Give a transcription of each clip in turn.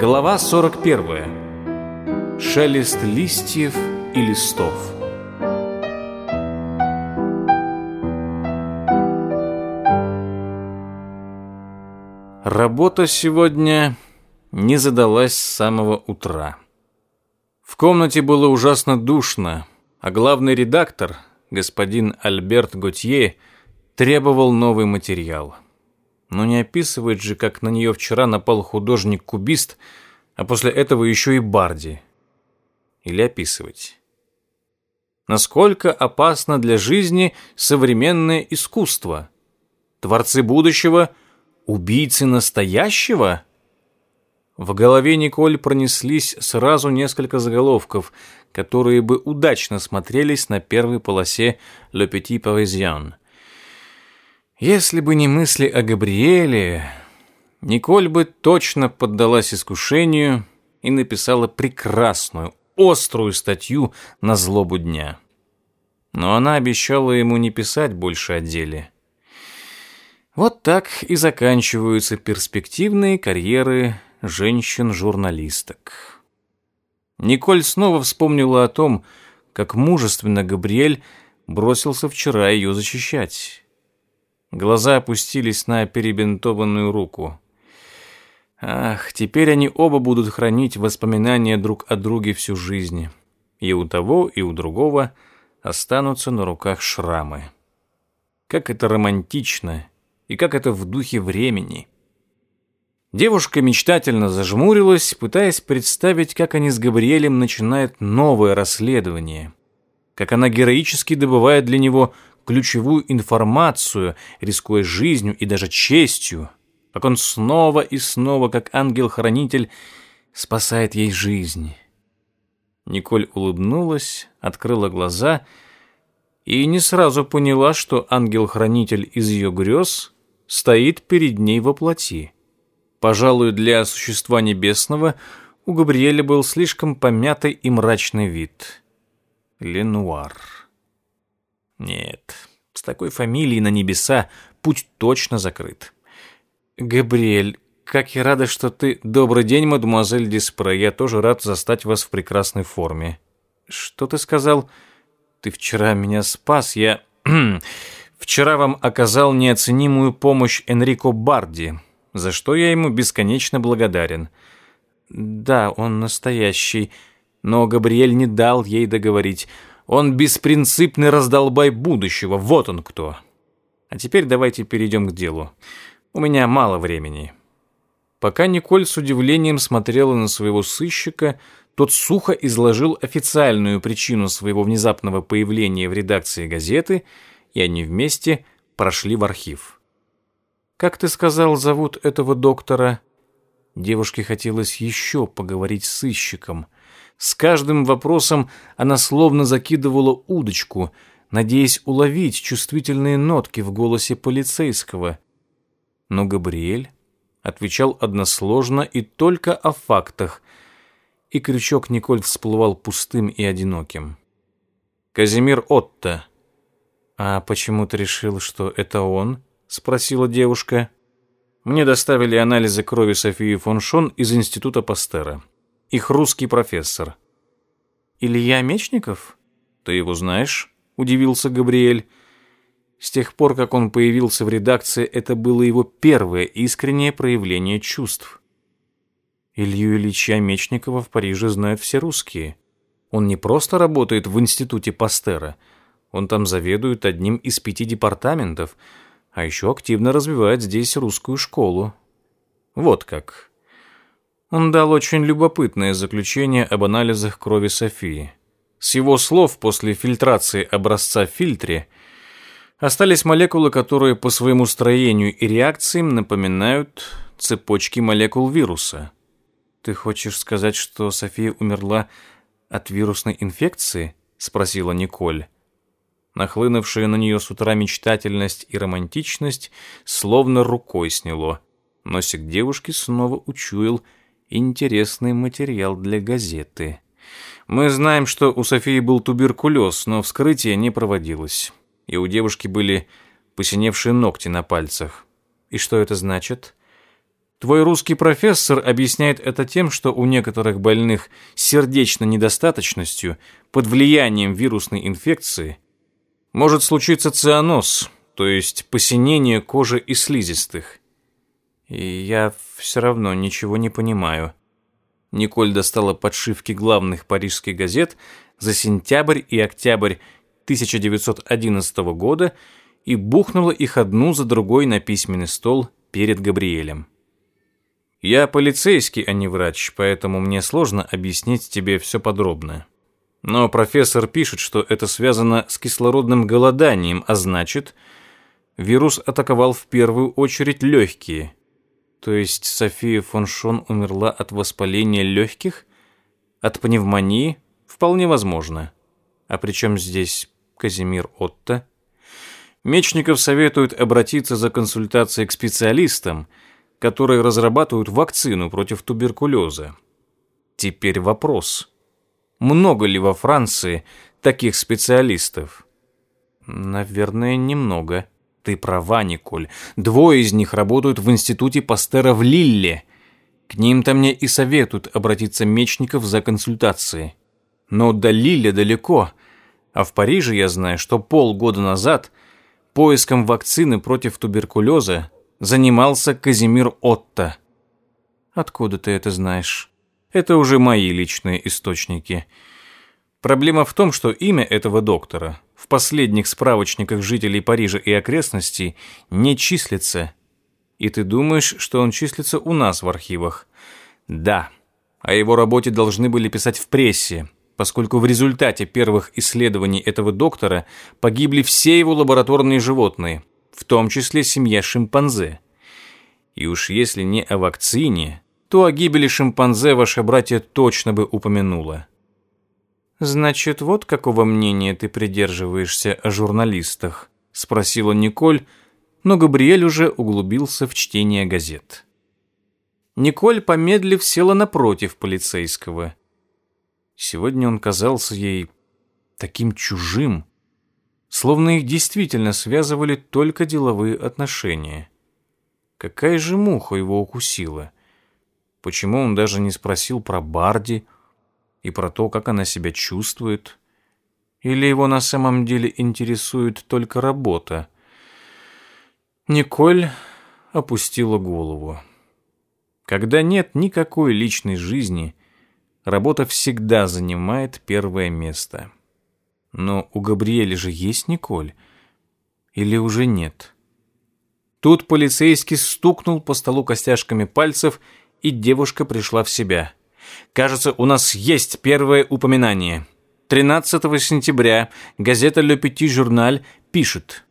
Глава 41. Шелест листьев и листов. Работа сегодня не задалась с самого утра. В комнате было ужасно душно, а главный редактор, господин Альберт Готье, требовал новый материал – но не описывает же, как на нее вчера напал художник-кубист, а после этого еще и Барди. Или описывать. Насколько опасно для жизни современное искусство? Творцы будущего – убийцы настоящего? В голове Николь пронеслись сразу несколько заголовков, которые бы удачно смотрелись на первой полосе «Le Petit Parisien». Если бы не мысли о Габриэле, Николь бы точно поддалась искушению и написала прекрасную, острую статью на злобу дня. Но она обещала ему не писать больше о деле. Вот так и заканчиваются перспективные карьеры женщин-журналисток. Николь снова вспомнила о том, как мужественно Габриэль бросился вчера ее защищать. Глаза опустились на перебинтованную руку. Ах, теперь они оба будут хранить воспоминания друг о друге всю жизнь. И у того, и у другого останутся на руках шрамы. Как это романтично и как это в духе времени. Девушка мечтательно зажмурилась, пытаясь представить, как они с Габриэлем начинают новое расследование, как она героически добывает для него ключевую информацию, рискуя жизнью и даже честью, как он снова и снова, как ангел-хранитель, спасает ей жизнь. Николь улыбнулась, открыла глаза и не сразу поняла, что ангел-хранитель из ее грез стоит перед ней во плоти. Пожалуй, для существа небесного у Габриэля был слишком помятый и мрачный вид. Ленуар. Нет, с такой фамилией на небеса путь точно закрыт. Габриэль, как я рада, что ты... Добрый день, мадемуазель Диспре, я тоже рад застать вас в прекрасной форме. Что ты сказал? Ты вчера меня спас, я... вчера вам оказал неоценимую помощь Энрико Барди, за что я ему бесконечно благодарен. Да, он настоящий, но Габриэль не дал ей договорить. Он беспринципный раздолбай будущего, вот он кто. А теперь давайте перейдем к делу. У меня мало времени». Пока Николь с удивлением смотрела на своего сыщика, тот сухо изложил официальную причину своего внезапного появления в редакции газеты, и они вместе прошли в архив. «Как ты сказал, зовут этого доктора?» Девушке хотелось еще поговорить с сыщиком. С каждым вопросом она словно закидывала удочку, надеясь уловить чувствительные нотки в голосе полицейского. Но Габриэль отвечал односложно и только о фактах, и крючок Николь всплывал пустым и одиноким. «Казимир Отто». «А почему ты решил, что это он?» — спросила девушка. Мне доставили анализы крови Софии фон Шон из Института Пастера. Их русский профессор. «Илья Мечников?» «Ты его знаешь?» – удивился Габриэль. С тех пор, как он появился в редакции, это было его первое искреннее проявление чувств. Илью Ильича Мечникова в Париже знают все русские. Он не просто работает в институте Пастера, он там заведует одним из пяти департаментов – а еще активно развивает здесь русскую школу. Вот как. Он дал очень любопытное заключение об анализах крови Софии. С его слов после фильтрации образца в фильтре остались молекулы, которые по своему строению и реакциям напоминают цепочки молекул вируса. Ты хочешь сказать, что София умерла от вирусной инфекции? спросила Николь. Нахлынувшая на нее с утра мечтательность и романтичность словно рукой сняло. Носик девушки снова учуял интересный материал для газеты. Мы знаем, что у Софии был туберкулез, но вскрытие не проводилось. И у девушки были посиневшие ногти на пальцах. И что это значит? Твой русский профессор объясняет это тем, что у некоторых больных с сердечно недостаточностью под влиянием вирусной инфекции может случиться цианоз, то есть посинение кожи и слизистых. И я все равно ничего не понимаю. Николь достала подшивки главных парижских газет за сентябрь и октябрь 1911 года и бухнула их одну за другой на письменный стол перед Габриэлем. «Я полицейский, а не врач, поэтому мне сложно объяснить тебе все подробно. Но профессор пишет, что это связано с кислородным голоданием, а значит, вирус атаковал в первую очередь легкие. То есть София фон Шон умерла от воспаления легких? От пневмонии? Вполне возможно. А при чем здесь Казимир Отто? Мечников советует обратиться за консультацией к специалистам, которые разрабатывают вакцину против туберкулеза. Теперь вопрос – много ли во Франции таких специалистов? Наверное, немного. Ты права, Николь. Двое из них работают в институте Пастера в Лилле. К ним-то мне и советуют обратиться Мечников за консультацией. Но до Лилля далеко. А в Париже я знаю, что полгода назад поиском вакцины против туберкулеза занимался Казимир Отто. Откуда ты это знаешь? Это уже мои личные источники. Проблема в том, что имя этого доктора в последних справочниках жителей Парижа и окрестностей не числится. И ты думаешь, что он числится у нас в архивах? Да. О его работе должны были писать в прессе, поскольку в результате первых исследований этого доктора погибли все его лабораторные животные, в том числе семья шимпанзе. И уж если не о вакцине, то о гибели шимпанзе ваше братья точно бы упомянуло. «Значит, вот какого мнения ты придерживаешься о журналистах?» – спросила Николь, но Габриэль уже углубился в чтение газет. Николь, помедлив, села напротив полицейского. Сегодня он казался ей таким чужим, словно их действительно связывали только деловые отношения. Какая же муха его укусила? Почему он даже не спросил про Барди и про то, как она себя чувствует? Или его на самом деле интересует только работа? Николь опустила голову. Когда нет никакой личной жизни, работа всегда занимает первое место. Но у Габриэля же есть Николь. Или уже нет? Тут полицейский стукнул по столу костяшками пальцев и девушка пришла в себя. Кажется, у нас есть первое упоминание. 13 сентября газета «Ле Пяти Журналь» пишет.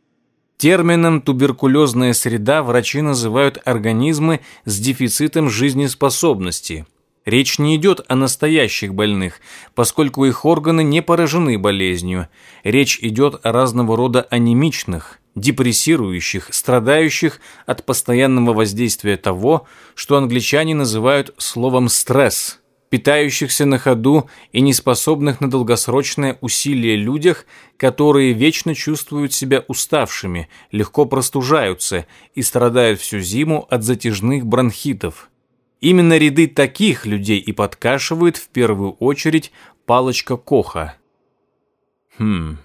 Термином «туберкулезная среда» врачи называют организмы с дефицитом жизнеспособности – Речь не идет о настоящих больных, поскольку их органы не поражены болезнью. Речь идет о разного рода анемичных, депрессирующих, страдающих от постоянного воздействия того, что англичане называют словом «стресс», питающихся на ходу и неспособных на долгосрочное усилие людях, которые вечно чувствуют себя уставшими, легко простужаются и страдают всю зиму от затяжных бронхитов. Именно ряды таких людей и подкашивают в первую очередь палочка Коха. Хм.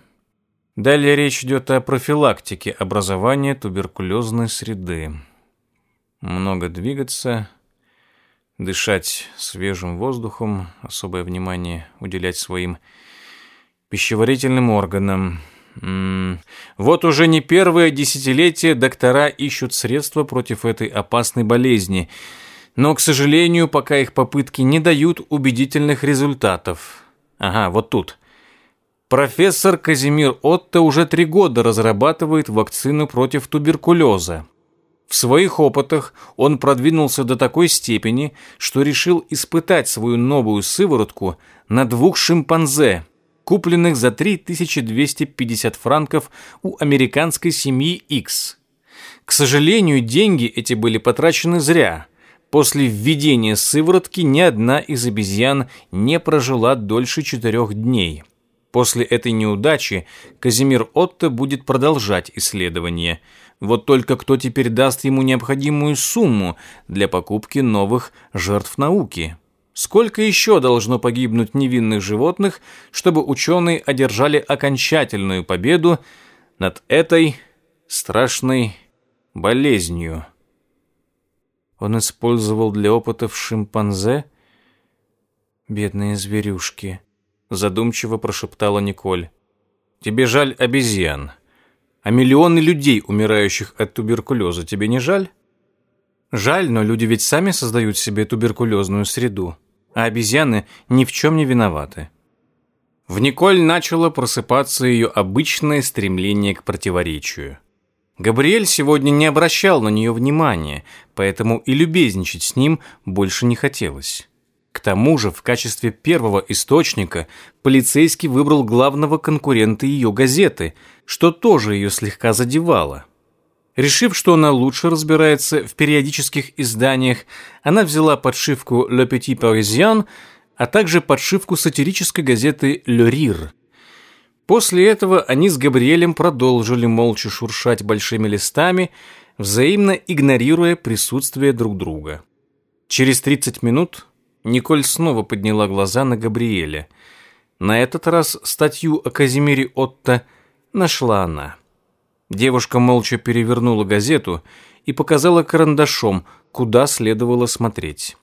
Далее речь идет о профилактике образования туберкулезной среды. Много двигаться, дышать свежим воздухом, особое внимание уделять своим пищеварительным органам. М -м вот уже не первое десятилетие доктора ищут средства против этой опасной болезни – но, к сожалению, пока их попытки не дают убедительных результатов. Ага, вот тут. Профессор Казимир Отто уже три года разрабатывает вакцину против туберкулеза. В своих опытах он продвинулся до такой степени, что решил испытать свою новую сыворотку на двух шимпанзе, купленных за 3250 франков у американской семьи X. К сожалению, деньги эти были потрачены зря – После введения сыворотки ни одна из обезьян не прожила дольше четырех дней. После этой неудачи Казимир Отто будет продолжать исследование. Вот только кто теперь даст ему необходимую сумму для покупки новых жертв науки? Сколько еще должно погибнуть невинных животных, чтобы ученые одержали окончательную победу над этой страшной болезнью? Он использовал для опытов шимпанзе? Бедные зверюшки, задумчиво прошептала Николь. Тебе жаль обезьян. А миллионы людей, умирающих от туберкулеза, тебе не жаль? Жаль, но люди ведь сами создают себе туберкулезную среду, а обезьяны ни в чем не виноваты. В Николь начало просыпаться ее обычное стремление к противоречию. Габриэль сегодня не обращал на нее внимания, поэтому и любезничать с ним больше не хотелось. К тому же, в качестве первого источника полицейский выбрал главного конкурента ее газеты, что тоже ее слегка задевало. Решив, что она лучше разбирается в периодических изданиях, она взяла подшивку «Le Petit Parisien», а также подшивку сатирической газеты «Le Rire», После этого они с Габриэлем продолжили молча шуршать большими листами, взаимно игнорируя присутствие друг друга. Через 30 минут Николь снова подняла глаза на Габриэля. На этот раз статью о Казимире Отто нашла она. Девушка молча перевернула газету и показала карандашом, куда следовало смотреть.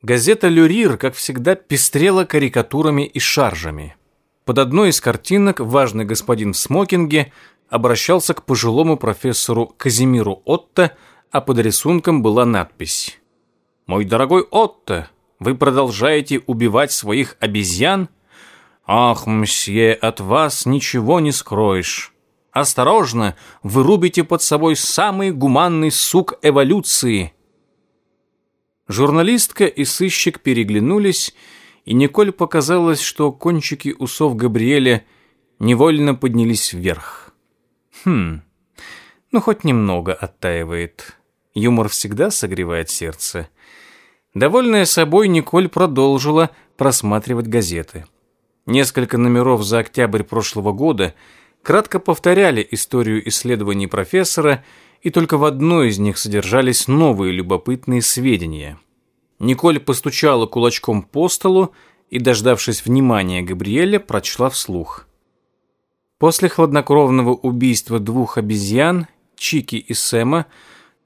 Газета «Люрир», как всегда, пестрела карикатурами и шаржами – под одной из картинок важный господин в смокинге обращался к пожилому профессору Казимиру Отто, а под рисунком была надпись «Мой дорогой Отто, вы продолжаете убивать своих обезьян? Ах, мсье, от вас ничего не скроешь. Осторожно, вы рубите под собой самый гуманный сук эволюции». Журналистка и сыщик переглянулись и Николь показалось, что кончики усов Габриэля невольно поднялись вверх. Хм, ну хоть немного оттаивает. Юмор всегда согревает сердце. Довольная собой, Николь продолжила просматривать газеты. Несколько номеров за октябрь прошлого года кратко повторяли историю исследований профессора, и только в одной из них содержались новые любопытные сведения – Николь постучала кулачком по столу и, дождавшись внимания Габриэля, прочла вслух. После хладнокровного убийства двух обезьян, Чики и Сэма,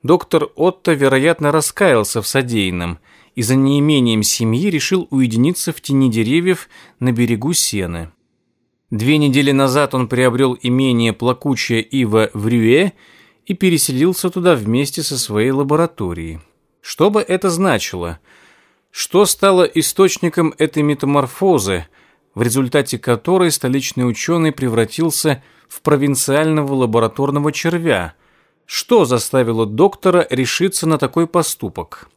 доктор Отто, вероятно, раскаялся в содеянном и за неимением семьи решил уединиться в тени деревьев на берегу сены. Две недели назад он приобрел имение «Плакучая ива» в Рюэ и переселился туда вместе со своей лабораторией. Что бы это значило? Что стало источником этой метаморфозы, в результате которой столичный ученый превратился в провинциального лабораторного червя? Что заставило доктора решиться на такой поступок?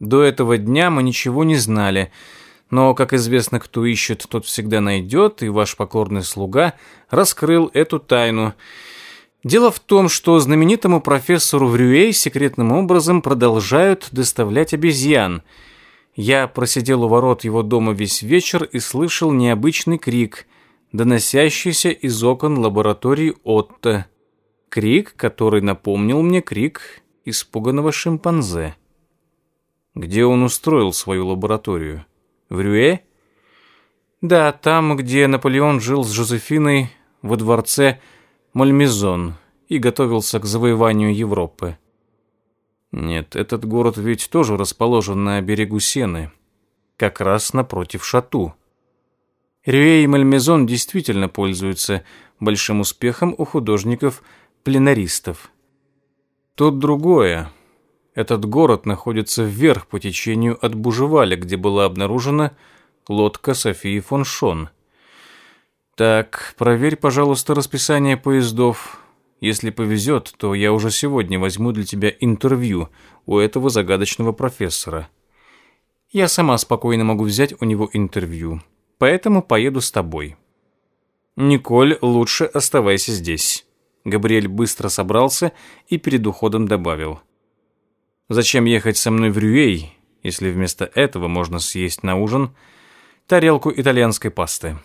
До этого дня мы ничего не знали, но, как известно, кто ищет, тот всегда найдет, и ваш покорный слуга раскрыл эту тайну – Дело в том, что знаменитому профессору Врюэй секретным образом продолжают доставлять обезьян. Я просидел у ворот его дома весь вечер и слышал необычный крик, доносящийся из окон лаборатории Отто. Крик, который напомнил мне крик испуганного шимпанзе. Где он устроил свою лабораторию? В Рюэ? Да, там, где Наполеон жил с Жозефиной, во дворце Наполеона. Мальмезон и готовился к завоеванию Европы. Нет, этот город ведь тоже расположен на берегу Сены, как раз напротив Шату. Рюэ и Мальмезон действительно пользуются большим успехом у художников-пленаристов. Тут другое. Этот город находится вверх по течению от Бужеваля, где была обнаружена лодка Софии фон Шон – так, проверь, пожалуйста, расписание поездов. Если повезет, то я уже сегодня возьму для тебя интервью у этого загадочного профессора. Я сама спокойно могу взять у него интервью, поэтому поеду с тобой. Николь, лучше оставайся здесь. Габриэль быстро собрался и перед уходом добавил. Зачем ехать со мной в Рюэй, если вместо этого можно съесть на ужин тарелку итальянской пасты?